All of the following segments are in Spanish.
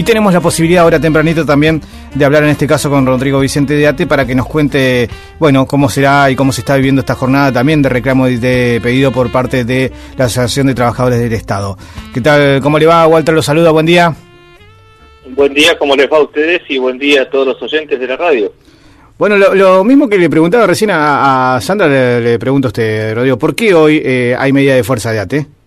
Y tenemos la posibilidad ahora tempranito también de hablar en este caso con Rodrigo Vicente de Ate para que nos cuente, bueno, cómo será y cómo se está viviendo esta jornada también de reclamo de pedido por parte de la Asociación de Trabajadores del Estado. ¿Qué tal? ¿Cómo le va? Walter los saluda, buen día. Buen día, ¿cómo les va a ustedes? Y buen día a todos los oyentes de la radio. Bueno, lo, mismo que le preguntaba recién a, Sandra, le, pregunto a usted, Rodrigo, ¿por qué hoy eh, hay medida de fuerza de ATE?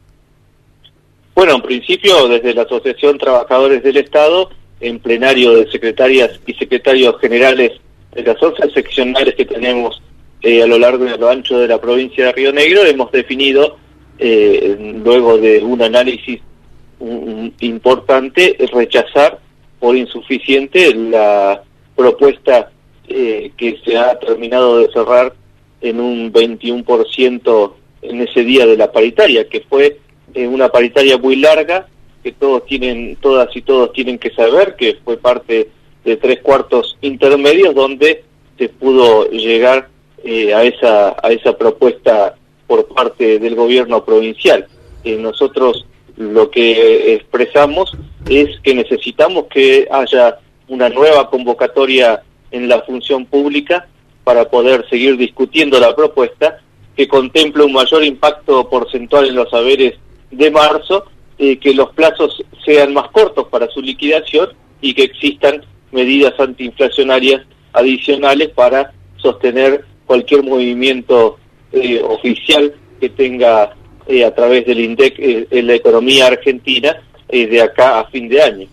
Bueno, en principio, desde la Asociación Trabajadores del Estado, en plenario de secretarias y secretarios generales de las 11 seccionales que tenemos eh, a lo largo y a lo ancho de la provincia de Río Negro, hemos definido, eh, luego de un análisis importante, rechazar por insuficiente la propuesta eh, que se ha terminado de cerrar en un 21% en ese día de la paritaria, que fue una paritaria muy larga que todos tienen, todas y todos tienen que saber que fue parte de tres cuartos intermedios donde se pudo llegar eh, a esa a esa propuesta por parte del gobierno provincial. Eh, nosotros lo que expresamos es que necesitamos que haya una nueva convocatoria en la función pública para poder seguir discutiendo la propuesta que contemple un mayor impacto porcentual en los saberes de marzo, eh, que los plazos sean más cortos para su liquidación y que existan medidas antiinflacionarias adicionales para sostener cualquier movimiento eh, oficial que tenga eh, a través del INDEC en la economía argentina de acá a fin de año.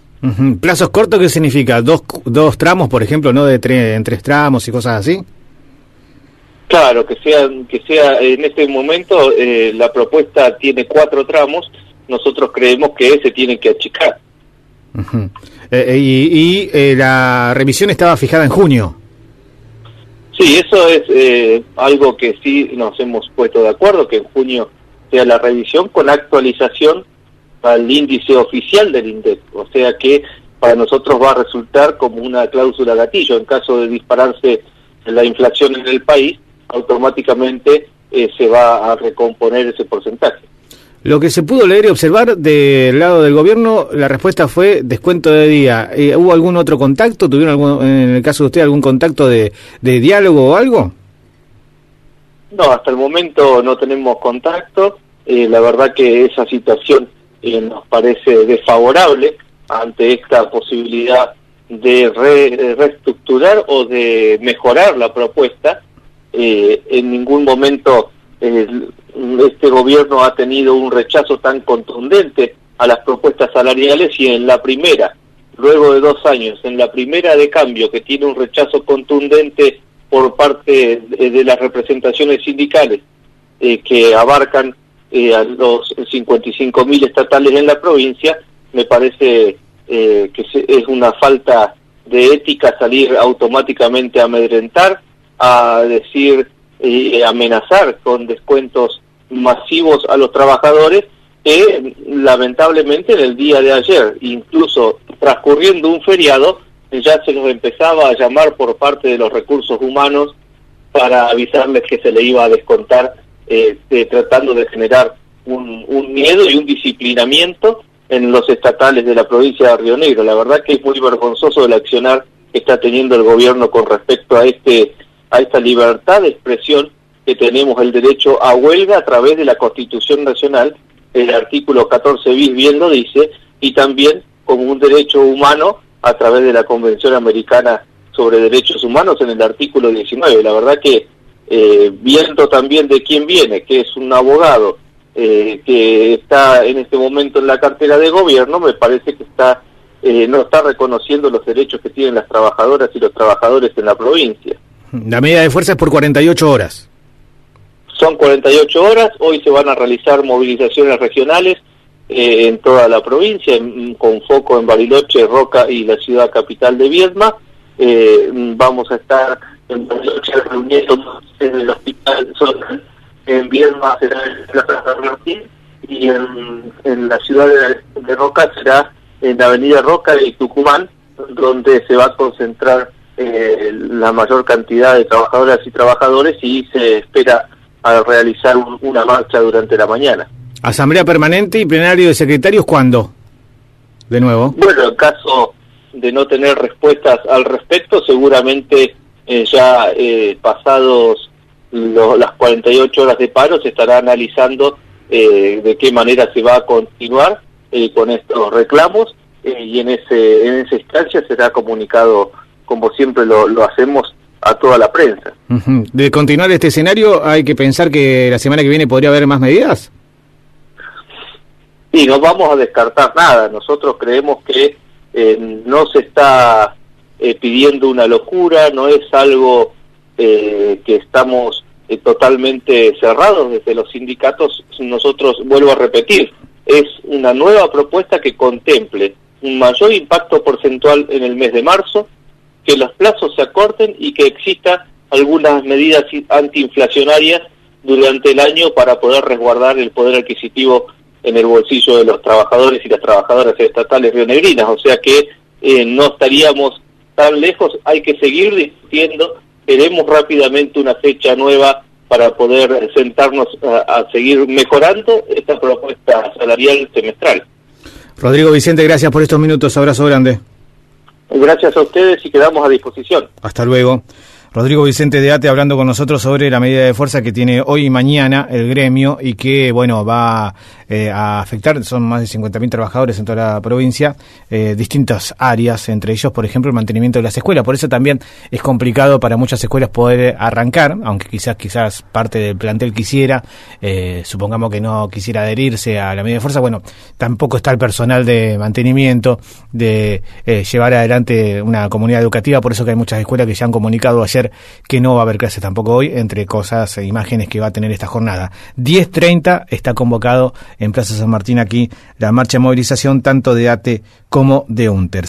¿Plazos cortos qué significa? ¿Dos, dos tramos, por ejemplo, no de en tres tramos y cosas así? Claro, que sea, que sea en este momento eh, la propuesta tiene cuatro tramos, nosotros creemos que ese tiene que achicar. Eh, eh, y, la revisión estaba fijada en junio. Sí, eso es algo que sí nos hemos puesto de acuerdo, que en junio sea la revisión con actualización al índice oficial del INDEC. O sea que para nosotros va a resultar como una cláusula gatillo en caso de dispararse la inflación en el país automáticamente eh, se va a recomponer ese porcentaje. Lo que se pudo leer y observar del lado del gobierno, la respuesta fue descuento de día. Eh, ¿Hubo algún otro contacto? ¿Tuvieron algún, en el caso de usted algún contacto de, diálogo o algo? No, hasta el momento no tenemos contacto. Eh, la verdad que esa situación nos parece desfavorable ante esta posibilidad de reestructurar o de mejorar la propuesta eh, en ningún momento este gobierno ha tenido un rechazo tan contundente a las propuestas salariales y en la primera, luego de dos años, en la primera de cambio que tiene un rechazo contundente por parte de, las representaciones sindicales eh, que abarcan eh, a los 55.000 estatales en la provincia, me parece eh, que es una falta de ética salir automáticamente a amedrentar a decir y amenazar con descuentos masivos a los trabajadores que lamentablemente en el día de ayer, incluso transcurriendo un feriado, ya se los empezaba a llamar por parte de los recursos humanos para avisarles que se le iba a descontar, eh, tratando de generar un, un miedo y un disciplinamiento en los estatales de la provincia de Río Negro. La verdad que es muy vergonzoso el accionar que está teniendo el gobierno con respecto a este a esta libertad de expresión que tenemos el derecho a huelga a través de la Constitución Nacional, el artículo 14 bis bien lo dice, y también como un derecho humano a través de la Convención Americana sobre Derechos Humanos en el artículo 19. La verdad que eh, viendo también de quién viene, que es un abogado eh, que está en este momento en la cartera de gobierno, me parece que está eh, no está reconociendo los derechos que tienen las trabajadoras y los trabajadores en la provincia. La medida de fuerza es por 48 horas. Son 48 horas, hoy se van a realizar movilizaciones regionales eh, en toda la provincia, con foco en Bariloche, Roca y la ciudad capital de Viedma. Eh, vamos a estar en Bariloche reuniendo en el hospital en Viedma será en la Plaza Martín y en, la ciudad de, de Roca será en la avenida Roca y Tucumán, donde se va a concentrar eh, la mayor cantidad de trabajadoras y trabajadores y se espera a realizar una marcha durante la mañana. ¿Asamblea permanente y plenario de secretarios cuándo? de nuevo? Bueno, en caso de no tener respuestas al respecto, seguramente eh, ya eh, pasados las 48 horas de paro se estará analizando eh, de qué manera se va a continuar con estos reclamos y en ese en esa instancia será comunicado como siempre lo, lo hacemos a toda la prensa. De continuar este escenario, hay que pensar que la semana que viene podría haber más medidas. Y no vamos a descartar nada. Nosotros creemos que eh, no se está eh, pidiendo una locura, no es algo eh, que estamos totalmente cerrados desde los sindicatos. Nosotros, vuelvo a repetir, es una nueva propuesta que contemple un mayor impacto porcentual en el mes de marzo, que los plazos se acorten y que exista algunas medidas antiinflacionarias durante el año para poder resguardar el poder adquisitivo en el bolsillo de los trabajadores y las trabajadoras estatales rionegrinas, o sea que eh, no estaríamos tan lejos, hay que seguir discutiendo, queremos rápidamente una fecha nueva para poder sentarnos a, seguir mejorando esta propuesta salarial semestral. Rodrigo Vicente, gracias por estos minutos, abrazo grande. Gracias a ustedes y quedamos a disposición. Hasta luego. Rodrigo Vicente de Ate hablando con nosotros sobre la medida de fuerza que tiene hoy y mañana el gremio y que, bueno, va eh, a afectar, son más de 50.000 trabajadores en toda la provincia, eh, distintas áreas, entre ellos, por ejemplo, el mantenimiento de las escuelas. Por eso también es complicado para muchas escuelas poder arrancar, aunque quizás quizás parte del plantel quisiera, eh, supongamos que no quisiera adherirse a la medida de fuerza, bueno, tampoco está el personal de mantenimiento, de llevar adelante una comunidad educativa, por eso que hay muchas escuelas que ya han comunicado ayer que no va a haber clases tampoco hoy, entre cosas e imágenes que va a tener esta jornada. 10.30 está convocado en Plaza San Martín aquí la marcha de movilización tanto de ATE como de UNTER.